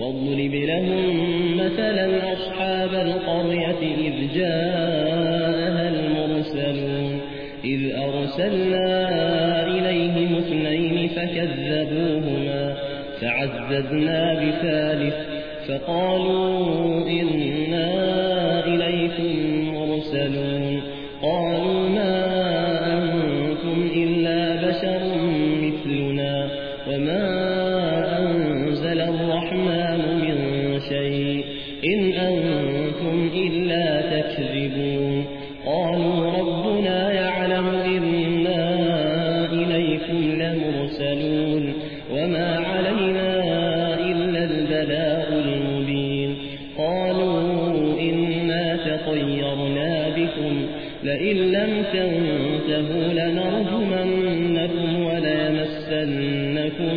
واضرب لهم مثلا أصحاب القرية إذ جاءها المرسلون إذ أرسلنا إليهم اثنين فكذبوهما فعززنا بثالث فقالوا إنا إليكم مرسلون قالوا إلا تكذبون. قالوا ربنا يعلم إنا إليكم لمرسلون وما علينا إلا البلاء المبين. قالوا إنا تطيرنا بكم لئن لم تنتهوا لنرجمنكم وليمسنكم